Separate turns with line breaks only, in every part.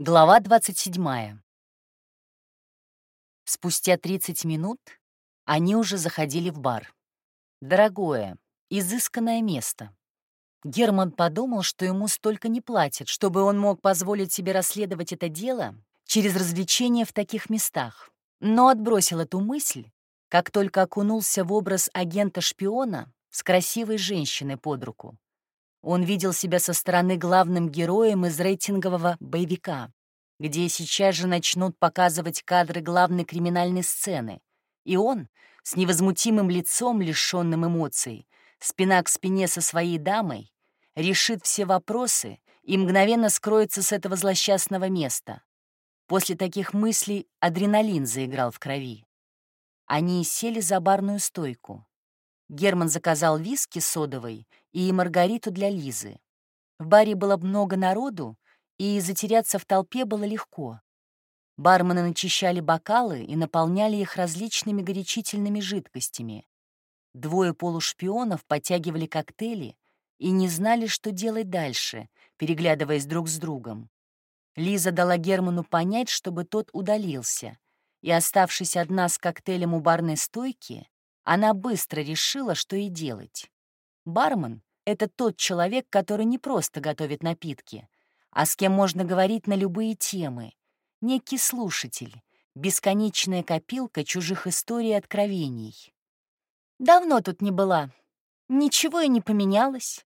Глава 27. Спустя 30 минут они уже заходили в бар. Дорогое, изысканное место. Герман подумал, что ему столько не платят, чтобы он мог позволить себе расследовать это дело через развлечения в таких местах. Но отбросил эту мысль, как только окунулся в образ агента-шпиона с красивой женщиной под руку. Он видел себя со стороны главным героем из рейтингового боевика, где сейчас же начнут показывать кадры главной криминальной сцены. И он, с невозмутимым лицом, лишенным эмоций, спина к спине со своей дамой, решит все вопросы и мгновенно скроется с этого злосчастного места. После таких мыслей адреналин заиграл в крови. Они сели за барную стойку. Герман заказал виски содовой и маргариту для Лизы. В баре было много народу, и затеряться в толпе было легко. Бармены начищали бокалы и наполняли их различными горячительными жидкостями. Двое полушпионов подтягивали коктейли и не знали, что делать дальше, переглядываясь друг с другом. Лиза дала Герману понять, чтобы тот удалился, и, оставшись одна с коктейлем у барной стойки, она быстро решила, что и делать. Бармен — это тот человек, который не просто готовит напитки, а с кем можно говорить на любые темы. Некий слушатель, бесконечная копилка чужих историй и откровений. «Давно тут не была. Ничего и не поменялось.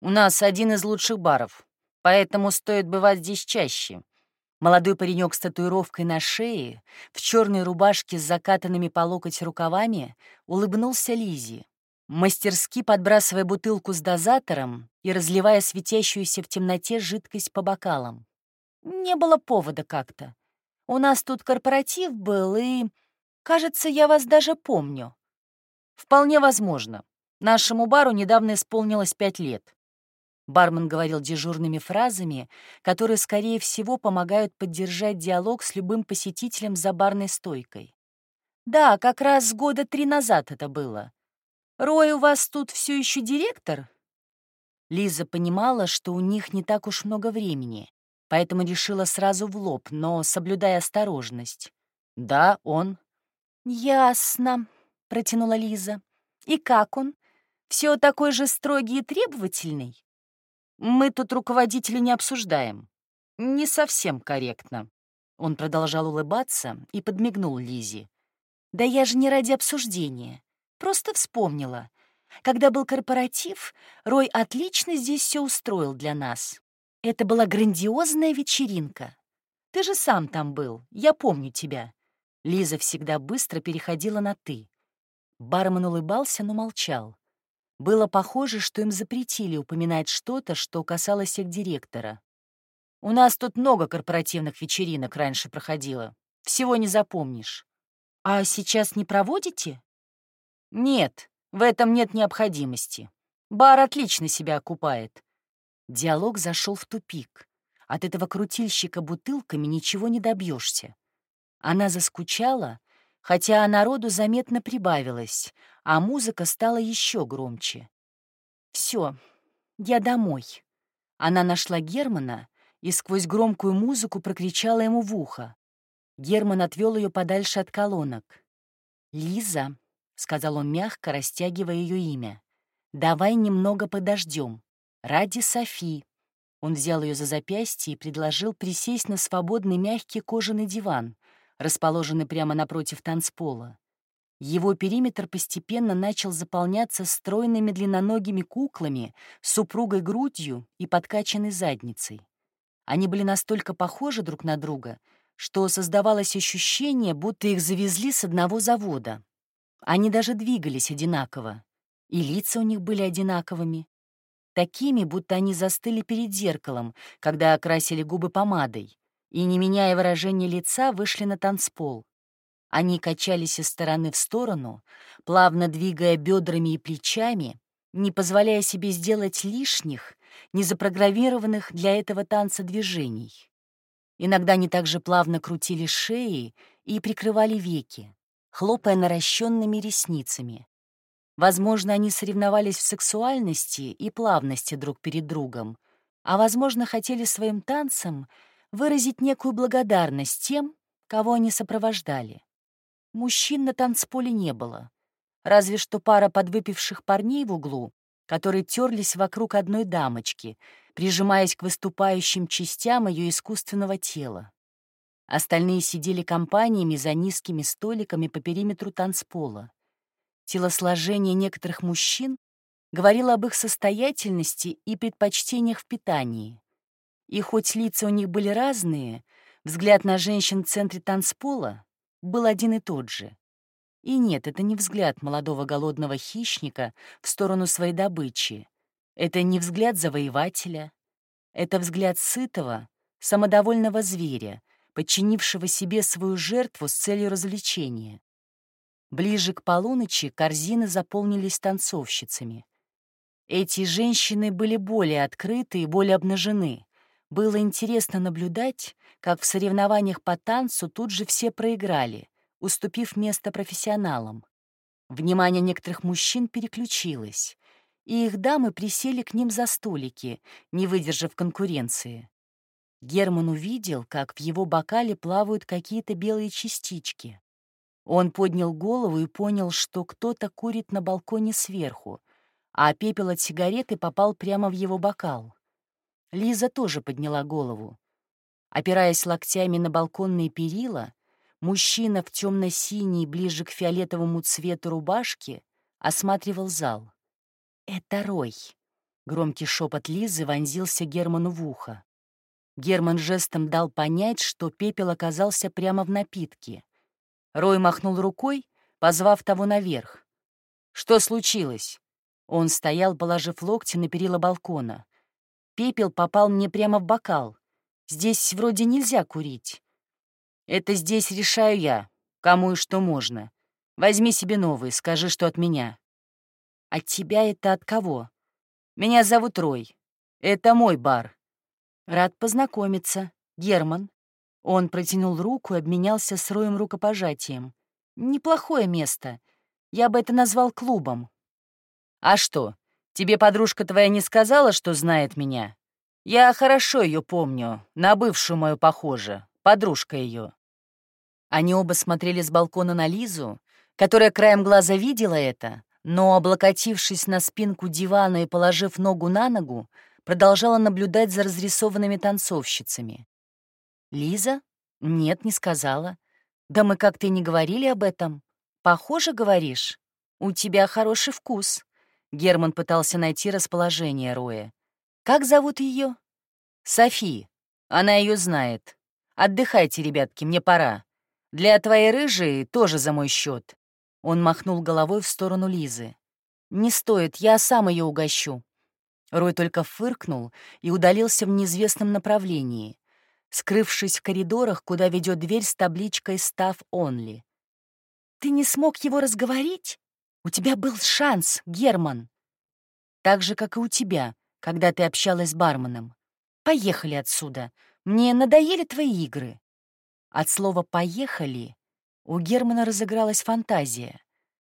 У нас один из лучших баров, поэтому стоит бывать здесь чаще», Молодой паренек с татуировкой на шее, в черной рубашке с закатанными по локоть рукавами, улыбнулся Лизе, мастерски подбрасывая бутылку с дозатором и разливая светящуюся в темноте жидкость по бокалам. Не было повода как-то. У нас тут корпоратив был, и, кажется, я вас даже помню. Вполне возможно. Нашему бару недавно исполнилось пять лет. Бармен говорил дежурными фразами, которые, скорее всего, помогают поддержать диалог с любым посетителем за барной стойкой. «Да, как раз года три назад это было. Рой у вас тут все еще директор?» Лиза понимала, что у них не так уж много времени, поэтому решила сразу в лоб, но соблюдая осторожность. «Да, он». «Ясно», — протянула Лиза. «И как он? Все такой же строгий и требовательный?» Мы тут руководителя не обсуждаем. Не совсем корректно. Он продолжал улыбаться и подмигнул Лизе. Да я же не ради обсуждения. Просто вспомнила. Когда был корпоратив, Рой отлично здесь все устроил для нас. Это была грандиозная вечеринка. Ты же сам там был, я помню тебя. Лиза всегда быстро переходила на «ты». Бармен улыбался, но молчал. Было похоже, что им запретили упоминать что-то, что касалось их директора. «У нас тут много корпоративных вечеринок раньше проходило. Всего не запомнишь». «А сейчас не проводите?» «Нет, в этом нет необходимости. Бар отлично себя окупает». Диалог зашел в тупик. От этого крутильщика бутылками ничего не добьешься. Она заскучала, хотя народу заметно прибавилось, а музыка стала еще громче. Все, я домой. Она нашла Германа и сквозь громкую музыку прокричала ему в ухо. Герман отвел ее подальше от колонок. «Лиза», — сказал он мягко, растягивая ее имя, — «давай немного подождем. Ради Софи». Он взял ее за запястье и предложил присесть на свободный мягкий кожаный диван, расположенный прямо напротив танцпола. Его периметр постепенно начал заполняться стройными длинноногими куклами с упругой грудью и подкачанной задницей. Они были настолько похожи друг на друга, что создавалось ощущение, будто их завезли с одного завода. Они даже двигались одинаково, и лица у них были одинаковыми. Такими, будто они застыли перед зеркалом, когда окрасили губы помадой, и, не меняя выражения лица, вышли на танцпол. Они качались из стороны в сторону, плавно двигая бедрами и плечами, не позволяя себе сделать лишних, не запрограммированных для этого танца движений. Иногда они также плавно крутили шеи и прикрывали веки, хлопая наращенными ресницами. Возможно, они соревновались в сексуальности и плавности друг перед другом, а, возможно, хотели своим танцем выразить некую благодарность тем, кого они сопровождали. Мужчин на танцполе не было, разве что пара подвыпивших парней в углу, которые терлись вокруг одной дамочки, прижимаясь к выступающим частям ее искусственного тела. Остальные сидели компаниями за низкими столиками по периметру танцпола. Телосложение некоторых мужчин говорило об их состоятельности и предпочтениях в питании. И хоть лица у них были разные, взгляд на женщин в центре танцпола был один и тот же. И нет, это не взгляд молодого голодного хищника в сторону своей добычи. Это не взгляд завоевателя. Это взгляд сытого, самодовольного зверя, подчинившего себе свою жертву с целью развлечения. Ближе к полуночи корзины заполнились танцовщицами. Эти женщины были более открыты и более обнажены. Было интересно наблюдать, как в соревнованиях по танцу тут же все проиграли, уступив место профессионалам. Внимание некоторых мужчин переключилось, и их дамы присели к ним за столики, не выдержав конкуренции. Герман увидел, как в его бокале плавают какие-то белые частички. Он поднял голову и понял, что кто-то курит на балконе сверху, а пепел от сигареты попал прямо в его бокал. Лиза тоже подняла голову. Опираясь локтями на балконные перила, мужчина в темно-синей, ближе к фиолетовому цвету рубашки, осматривал зал. «Это Рой», — громкий шепот Лизы вонзился Герману в ухо. Герман жестом дал понять, что пепел оказался прямо в напитке. Рой махнул рукой, позвав того наверх. «Что случилось?» Он стоял, положив локти на перила балкона. «Пепел попал мне прямо в бокал. Здесь вроде нельзя курить. Это здесь решаю я, кому и что можно. Возьми себе новый, скажи, что от меня». «От тебя это от кого?» «Меня зовут Рой. Это мой бар. «Рад познакомиться. Герман». Он протянул руку и обменялся с Роем рукопожатием. «Неплохое место. Я бы это назвал клубом». «А что, тебе подружка твоя не сказала, что знает меня? Я хорошо ее помню, на бывшую мою похоже, подружка ее». Они оба смотрели с балкона на Лизу, которая краем глаза видела это, но, облокотившись на спинку дивана и положив ногу на ногу, продолжала наблюдать за разрисованными танцовщицами. «Лиза? Нет, не сказала. Да мы как-то и не говорили об этом. Похоже, говоришь? У тебя хороший вкус». Герман пытался найти расположение Роя. «Как зовут ее? «Софи. Она ее знает. Отдыхайте, ребятки, мне пора. Для твоей рыжей тоже за мой счет. Он махнул головой в сторону Лизы. «Не стоит, я сам ее угощу. Рой только фыркнул и удалился в неизвестном направлении, скрывшись в коридорах, куда ведет дверь с табличкой «Став Онли». «Ты не смог его разговорить? У тебя был шанс, Герман!» «Так же, как и у тебя, когда ты общалась с барменом. Поехали отсюда. Мне надоели твои игры». От слова «поехали» у Германа разыгралась фантазия,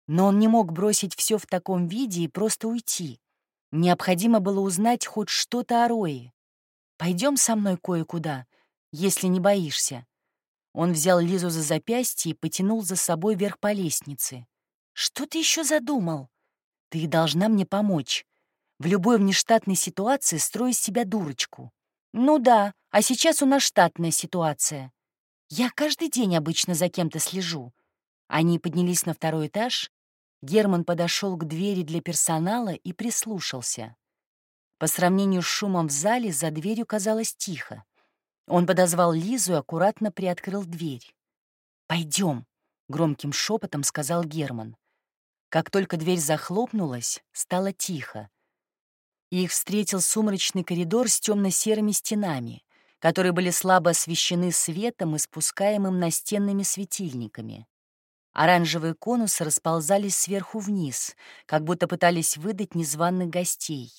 но он не мог бросить все в таком виде и просто уйти. Необходимо было узнать хоть что-то о Рое. Пойдем со мной кое-куда, если не боишься». Он взял Лизу за запястье и потянул за собой вверх по лестнице. «Что ты еще задумал? Ты должна мне помочь. В любой внештатной ситуации строй из себя дурочку. Ну да, а сейчас у нас штатная ситуация. Я каждый день обычно за кем-то слежу». Они поднялись на второй этаж, Герман подошел к двери для персонала и прислушался. По сравнению с шумом в зале за дверью казалось тихо. Он подозвал Лизу и аккуратно приоткрыл дверь. Пойдем, громким шепотом сказал Герман. Как только дверь захлопнулась, стало тихо. Их встретил сумрачный коридор с темно-серыми стенами, которые были слабо освещены светом, испускаемым настенными светильниками. Оранжевые конусы расползались сверху вниз, как будто пытались выдать незваных гостей.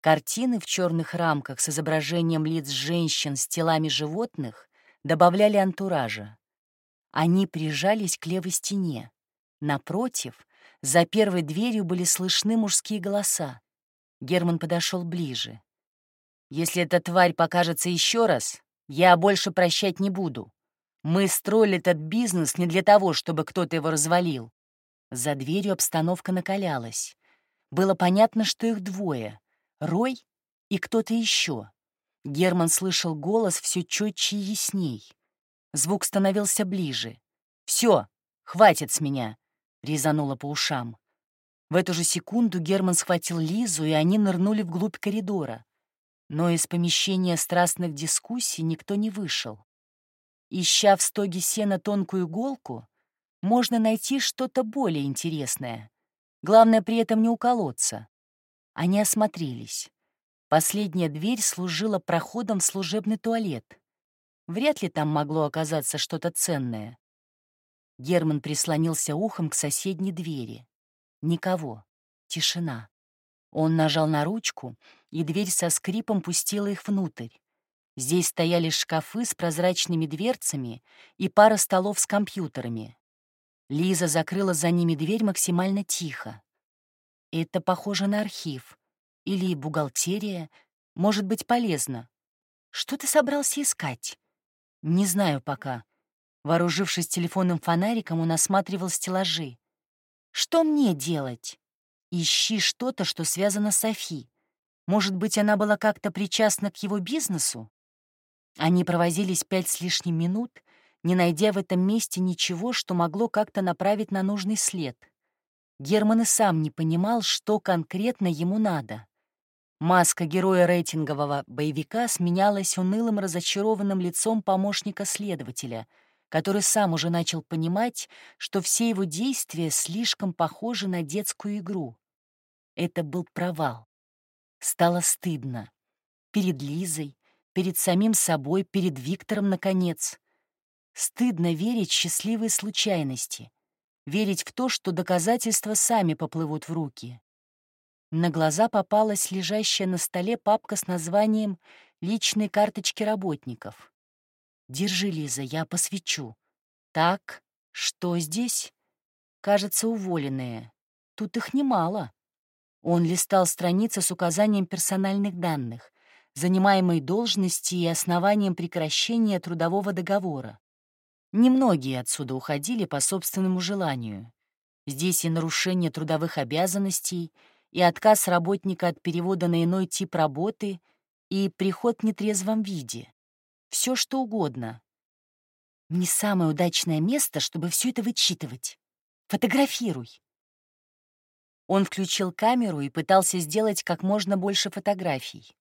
Картины в черных рамках с изображением лиц женщин с телами животных добавляли антуража. Они прижались к левой стене. Напротив, за первой дверью были слышны мужские голоса. Герман подошел ближе. «Если эта тварь покажется еще раз, Я больше прощать не буду. Мы строили этот бизнес не для того, чтобы кто-то его развалил. За дверью обстановка накалялась. Было понятно, что их двое — Рой и кто-то еще. Герман слышал голос все четче и ясней. Звук становился ближе. Все, хватит с меня!» — резануло по ушам. В эту же секунду Герман схватил Лизу, и они нырнули вглубь коридора. Но из помещения страстных дискуссий никто не вышел. Ища в стоге сена тонкую иголку, можно найти что-то более интересное. Главное при этом не уколоться. Они осмотрелись. Последняя дверь служила проходом в служебный туалет. Вряд ли там могло оказаться что-то ценное. Герман прислонился ухом к соседней двери. Никого. Тишина. Он нажал на ручку, и дверь со скрипом пустила их внутрь. Здесь стояли шкафы с прозрачными дверцами и пара столов с компьютерами. Лиза закрыла за ними дверь максимально тихо. Это похоже на архив. Или бухгалтерия. Может быть полезно. Что ты собрался искать? Не знаю пока. Вооружившись телефонным фонариком, он осматривал стеллажи. Что мне делать? Ищи что-то, что связано с Софи. Может быть, она была как-то причастна к его бизнесу? Они провозились пять с лишним минут, не найдя в этом месте ничего, что могло как-то направить на нужный след. Герман и сам не понимал, что конкретно ему надо. Маска героя рейтингового боевика сменялась унылым разочарованным лицом помощника следователя, который сам уже начал понимать, что все его действия слишком похожи на детскую игру. Это был провал. Стало стыдно. Перед Лизой, перед самим собой, перед Виктором, наконец. Стыдно верить в счастливые случайности, верить в то, что доказательства сами поплывут в руки. На глаза попалась лежащая на столе папка с названием «Личные карточки работников». «Держи, Лиза, я посвечу». «Так, что здесь?» «Кажется, уволенные. Тут их немало». Он листал страницы с указанием персональных данных, занимаемой должности и основанием прекращения трудового договора. Немногие отсюда уходили по собственному желанию. Здесь и нарушение трудовых обязанностей, и отказ работника от перевода на иной тип работы, и приход в нетрезвом виде. Все что угодно. Не самое удачное место, чтобы все это вычитывать. Фотографируй. Он включил камеру и пытался сделать как можно больше фотографий.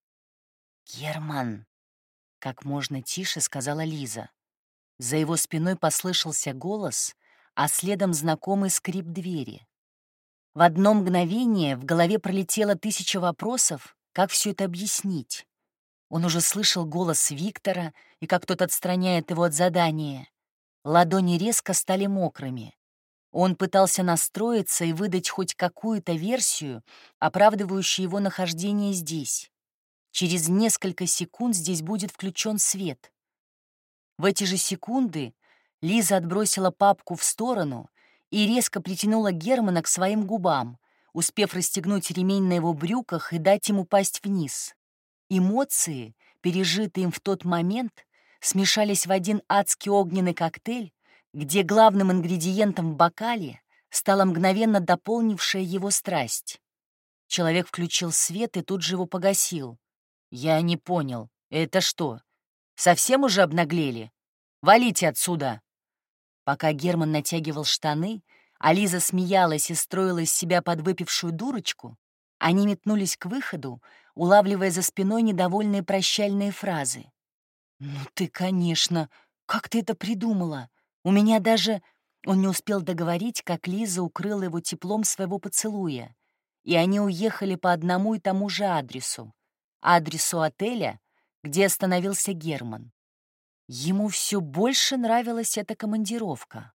«Герман», — как можно тише сказала Лиза. За его спиной послышался голос, а следом знакомый скрип двери. В одно мгновение в голове пролетело тысяча вопросов, как все это объяснить. Он уже слышал голос Виктора и как тот отстраняет его от задания. Ладони резко стали мокрыми. Он пытался настроиться и выдать хоть какую-то версию, оправдывающую его нахождение здесь. Через несколько секунд здесь будет включен свет. В эти же секунды Лиза отбросила папку в сторону и резко притянула Германа к своим губам, успев расстегнуть ремень на его брюках и дать ему пасть вниз. Эмоции, пережитые им в тот момент, смешались в один адский огненный коктейль, где главным ингредиентом в бокале стала мгновенно дополнившая его страсть. Человек включил свет и тут же его погасил. «Я не понял. Это что, Совсем уже обнаглели? Валите отсюда!» Пока Герман натягивал штаны, а смеялась и строила из себя подвыпившую дурочку, они метнулись к выходу, улавливая за спиной недовольные прощальные фразы. «Ну ты, конечно! Как ты это придумала? У меня даже...» Он не успел договорить, как Лиза укрыла его теплом своего поцелуя, и они уехали по одному и тому же адресу. Адресу отеля, где остановился Герман. Ему все больше нравилась эта командировка.